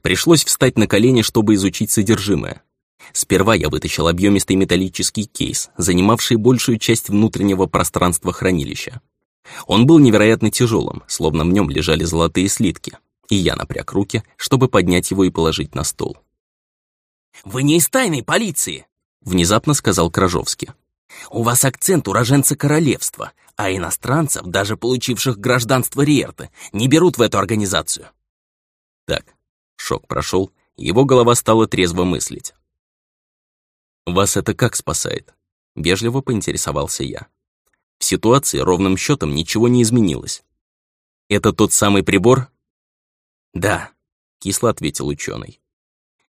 Пришлось встать на колени, чтобы изучить содержимое. Сперва я вытащил объемистый металлический кейс, занимавший большую часть внутреннего пространства хранилища. Он был невероятно тяжелым, словно в нем лежали золотые слитки, и я напряг руки, чтобы поднять его и положить на стол. «Вы не из тайной полиции!» — внезапно сказал Кражовский. «У вас акцент уроженца королевства, а иностранцев, даже получивших гражданство Риерты, не берут в эту организацию». «Так, Шок прошел, его голова стала трезво мыслить. «Вас это как спасает?» — вежливо поинтересовался я. В ситуации ровным счетом ничего не изменилось. «Это тот самый прибор?» «Да», — кисло ответил ученый.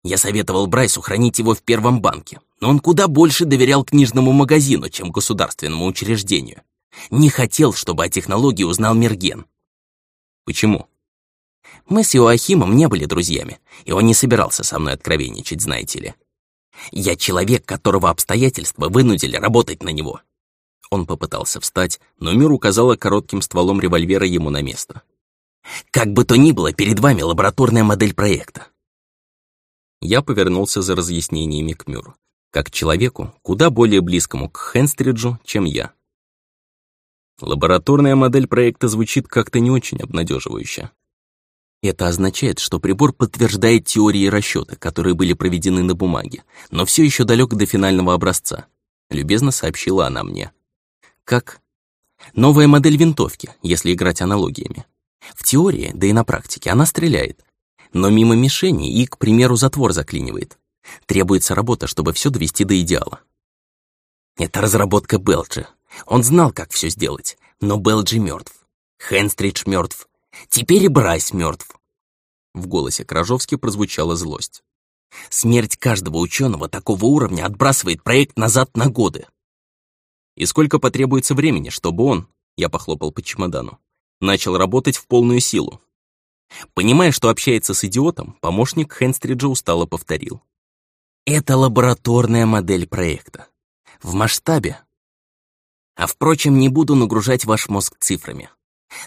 «Я советовал Брайсу хранить его в первом банке, но он куда больше доверял книжному магазину, чем государственному учреждению. Не хотел, чтобы о технологии узнал Мерген». «Почему?» Мы с Иоахимом не были друзьями, и он не собирался со мной откровенничать, знаете ли. Я человек, которого обстоятельства вынудили работать на него. Он попытался встать, но Мюр указала коротким стволом револьвера ему на место. «Как бы то ни было, перед вами лабораторная модель проекта». Я повернулся за разъяснениями к Мюру, как человеку, куда более близкому к Хенстриджу, чем я. Лабораторная модель проекта звучит как-то не очень обнадеживающе. Это означает, что прибор подтверждает теории расчета, которые были проведены на бумаге, но все еще далек до финального образца, любезно сообщила она мне. Как? Новая модель винтовки, если играть аналогиями. В теории, да и на практике, она стреляет. Но мимо мишени и, к примеру, затвор заклинивает. Требуется работа, чтобы все довести до идеала. Это разработка Белджи. Он знал, как все сделать, но Белджи мертв. Хенстридж мертв. Теперь и Брайс мертв. В голосе Кражовски прозвучала злость. Смерть каждого ученого такого уровня отбрасывает проект назад на годы. И сколько потребуется времени, чтобы он, я похлопал по чемодану, начал работать в полную силу. Понимая, что общается с идиотом, помощник Хенстриджа устало повторил. Это лабораторная модель проекта. В масштабе. А впрочем, не буду нагружать ваш мозг цифрами.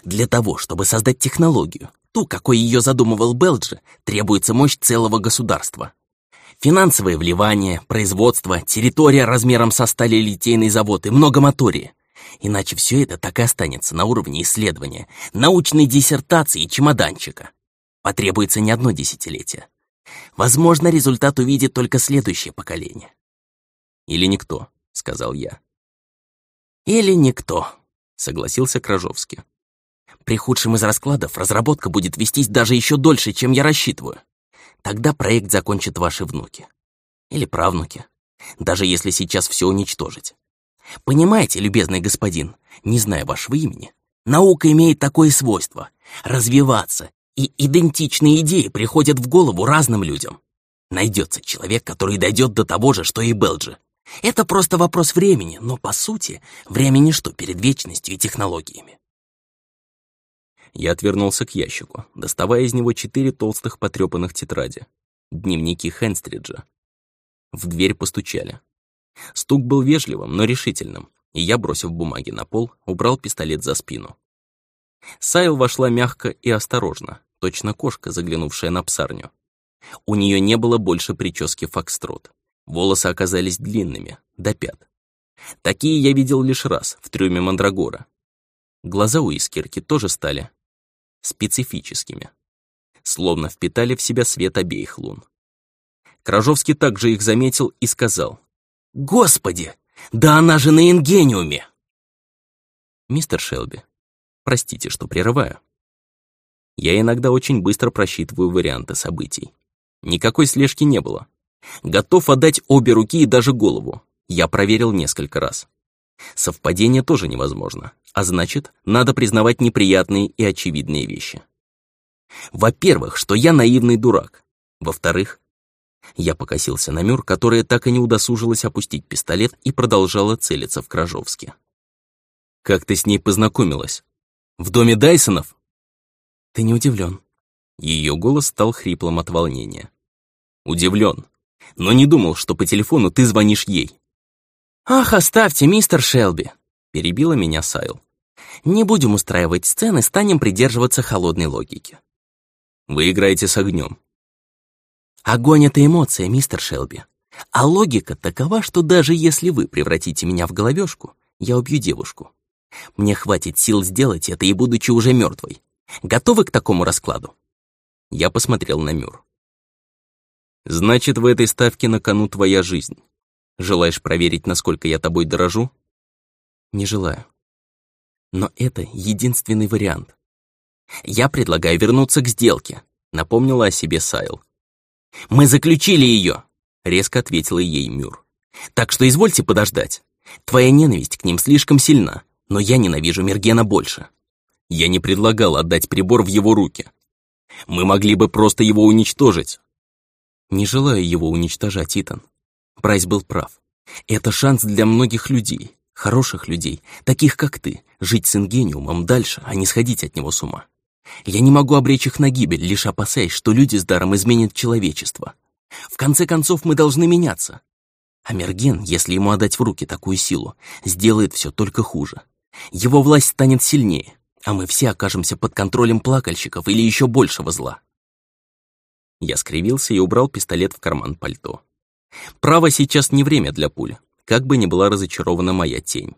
Для того, чтобы создать технологию, ту, какой ее задумывал Белджи, требуется мощь целого государства. Финансовые вливания, производство, территория размером со сталелитейный завод и многомоторие. Иначе все это так и останется на уровне исследования, научной диссертации и чемоданчика. Потребуется не одно десятилетие. Возможно, результат увидит только следующее поколение. «Или никто», — сказал я. «Или никто», — согласился Кражовский. При худшем из раскладов разработка будет вестись даже еще дольше, чем я рассчитываю. Тогда проект закончат ваши внуки. Или правнуки. Даже если сейчас все уничтожить. Понимаете, любезный господин, не зная вашего имени, наука имеет такое свойство — развиваться, и идентичные идеи приходят в голову разным людям. Найдется человек, который дойдет до того же, что и Белджи. Это просто вопрос времени, но, по сути, времени что перед вечностью и технологиями. Я отвернулся к ящику, доставая из него четыре толстых потрепанных тетради. Дневники Хенстриджа. В дверь постучали. Стук был вежливым, но решительным, и я, бросив бумаги на пол, убрал пистолет за спину. Сайл вошла мягко и осторожно, точно кошка, заглянувшая на псарню. У нее не было больше прически фокстрот. Волосы оказались длинными, до пят. Такие я видел лишь раз, в трюме Мандрагора. Глаза у Искирки тоже стали специфическими. Словно впитали в себя свет обеих лун. Кражовский также их заметил и сказал. «Господи, да она же на ингениуме!» «Мистер Шелби, простите, что прерываю. Я иногда очень быстро просчитываю варианты событий. Никакой слежки не было. Готов отдать обе руки и даже голову. Я проверил несколько раз. Совпадение тоже невозможно, а значит, надо признавать неприятные и очевидные вещи. Во-первых, что я наивный дурак. Во-вторых, я покосился на Мюр, которая так и не удосужилась опустить пистолет и продолжала целиться в Кражовске. «Как ты с ней познакомилась? В доме Дайсонов?» «Ты не удивлен. Ее голос стал хриплым от волнения. «Удивлен, но не думал, что по телефону ты звонишь ей». «Ах, оставьте, мистер Шелби!» — перебила меня Сайл. «Не будем устраивать сцены, станем придерживаться холодной логики». «Вы играете с огнем». «Огонь — это эмоция, мистер Шелби. А логика такова, что даже если вы превратите меня в головешку, я убью девушку. Мне хватит сил сделать это и будучи уже мертвой. Готовы к такому раскладу?» Я посмотрел на Мюр. «Значит, в этой ставке на кону твоя жизнь». Желаешь проверить, насколько я тобой дорожу? Не желаю. Но это единственный вариант. Я предлагаю вернуться к сделке, напомнила о себе Сайл. Мы заключили ее, резко ответила ей Мюр. Так что извольте подождать. Твоя ненависть к ним слишком сильна, но я ненавижу Мергена больше. Я не предлагал отдать прибор в его руки. Мы могли бы просто его уничтожить. Не желаю его уничтожать, Итан. Прайс был прав. Это шанс для многих людей, хороших людей, таких как ты, жить с ингениумом дальше, а не сходить от него с ума. Я не могу обречь их на гибель, лишь опасаясь, что люди с даром изменят человечество. В конце концов, мы должны меняться. А Мерген, если ему отдать в руки такую силу, сделает все только хуже. Его власть станет сильнее, а мы все окажемся под контролем плакальщиков или еще большего зла. Я скривился и убрал пистолет в карман пальто. Право сейчас не время для пуль, как бы ни была разочарована моя тень.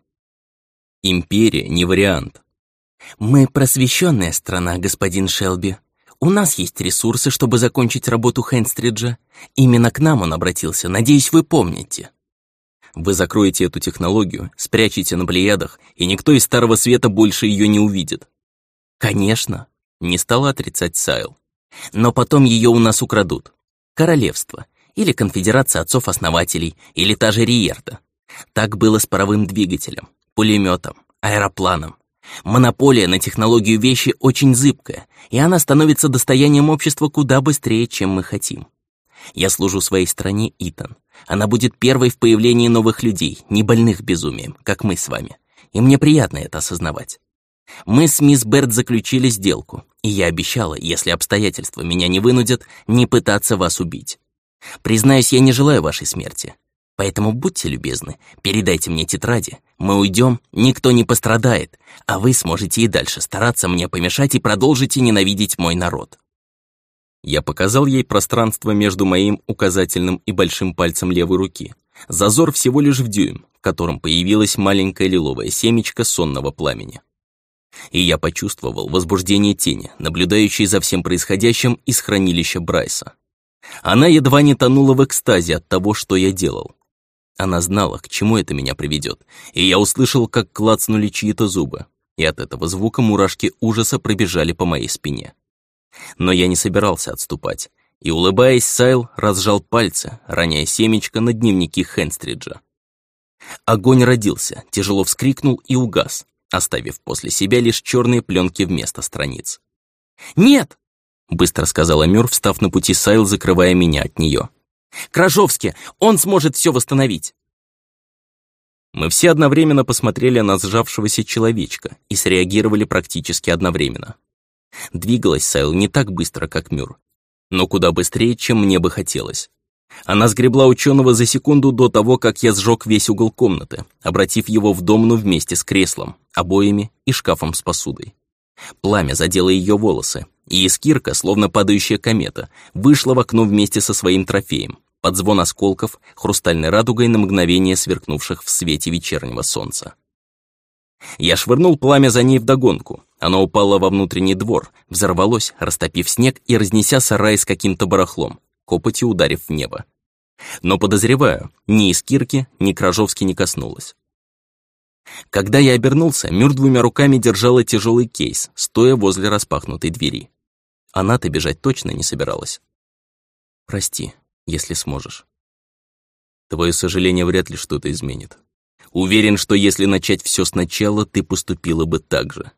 Империя не вариант. Мы просвещенная страна, господин Шелби. У нас есть ресурсы, чтобы закончить работу Хенстриджа. Именно к нам он обратился, надеюсь, вы помните. Вы закроете эту технологию, спрячете на Плеядах, и никто из Старого Света больше ее не увидит. Конечно. Не стала отрицать Сайл. Но потом ее у нас украдут. Королевство. Или конфедерация отцов-основателей, или та же Риерта. Так было с паровым двигателем, пулеметом, аэропланом. Монополия на технологию вещи очень зыбкая, и она становится достоянием общества куда быстрее, чем мы хотим. Я служу своей стране, Итан. Она будет первой в появлении новых людей, не больных безумием, как мы с вами. И мне приятно это осознавать. Мы с мисс Берт заключили сделку, и я обещала, если обстоятельства меня не вынудят, не пытаться вас убить. Признаюсь, я не желаю вашей смерти. Поэтому будьте любезны, передайте мне тетради, мы уйдем, никто не пострадает, а вы сможете и дальше стараться мне помешать и продолжите ненавидеть мой народ. Я показал ей пространство между моим указательным и большим пальцем левой руки. Зазор всего лишь в дюйм, в котором появилась маленькая лиловая семечко сонного пламени. И я почувствовал возбуждение тени, наблюдающей за всем происходящим из хранилища Брайса. Она едва не тонула в экстазе от того, что я делал. Она знала, к чему это меня приведет, и я услышал, как клацнули чьи-то зубы, и от этого звука мурашки ужаса пробежали по моей спине. Но я не собирался отступать, и, улыбаясь, Сайл разжал пальцы, роняя семечко на дневники Хенстриджа. Огонь родился, тяжело вскрикнул и угас, оставив после себя лишь черные пленки вместо страниц. «Нет!» — быстро сказала Мюр, встав на пути Сайл, закрывая меня от нее. «Кражовски! Он сможет все восстановить!» Мы все одновременно посмотрели на сжавшегося человечка и среагировали практически одновременно. Двигалась Сайл не так быстро, как Мюр, но куда быстрее, чем мне бы хотелось. Она сгребла ученого за секунду до того, как я сжег весь угол комнаты, обратив его в домну вместе с креслом, обоями и шкафом с посудой. Пламя задело ее волосы, и искирка, словно падающая комета, вышла в окно вместе со своим трофеем, под звон осколков, хрустальной радугой на мгновение сверкнувших в свете вечернего солнца. Я швырнул пламя за ней вдогонку. Оно упало во внутренний двор, взорвалось, растопив снег и разнеся сарай с каким-то барахлом, копотью ударив в небо. Но, подозреваю, ни Искирки, ни Кражовски не коснулось. Когда я обернулся, Мюр двумя руками держала тяжелый кейс, стоя возле распахнутой двери. Она-то бежать точно не собиралась. «Прости, если сможешь». Твое сожаление вряд ли что-то изменит. Уверен, что если начать все сначала, ты поступила бы так же.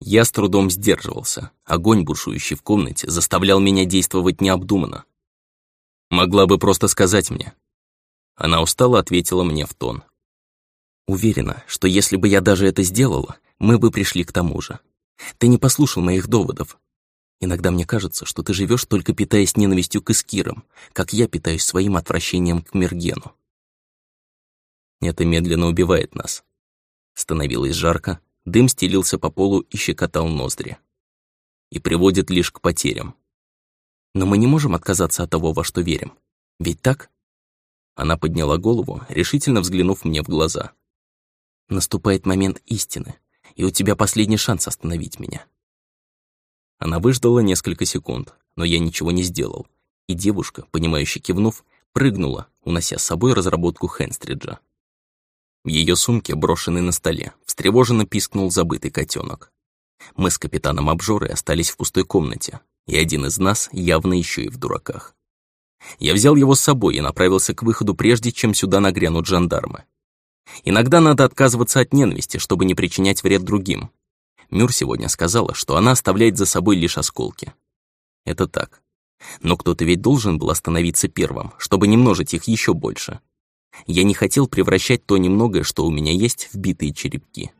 Я с трудом сдерживался. Огонь, бушующий в комнате, заставлял меня действовать необдуманно. Могла бы просто сказать мне. Она устало ответила мне в тон. Уверена, что если бы я даже это сделала, мы бы пришли к тому же. Ты не послушал моих доводов. Иногда мне кажется, что ты живешь только питаясь ненавистью к эскирам, как я питаюсь своим отвращением к Мергену. Это медленно убивает нас. Становилось жарко, дым стелился по полу и щекотал ноздри. И приводит лишь к потерям. Но мы не можем отказаться от того, во что верим. Ведь так? Она подняла голову, решительно взглянув мне в глаза. Наступает момент истины, и у тебя последний шанс остановить меня. Она выждала несколько секунд, но я ничего не сделал, и девушка, понимающе кивнув, прыгнула, унося с собой разработку Хенстриджа. В ее сумке, брошенной на столе, встревоженно пискнул забытый котенок. Мы с капитаном обжоры остались в пустой комнате, и один из нас явно еще и в дураках. Я взял его с собой и направился к выходу, прежде чем сюда нагрянут жандармы. Иногда надо отказываться от ненависти, чтобы не причинять вред другим. Мюр сегодня сказала, что она оставляет за собой лишь осколки. Это так. Но кто-то ведь должен был остановиться первым, чтобы не множить их еще больше. Я не хотел превращать то немногое, что у меня есть, в битые черепки.